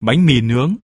bánh mì nướng.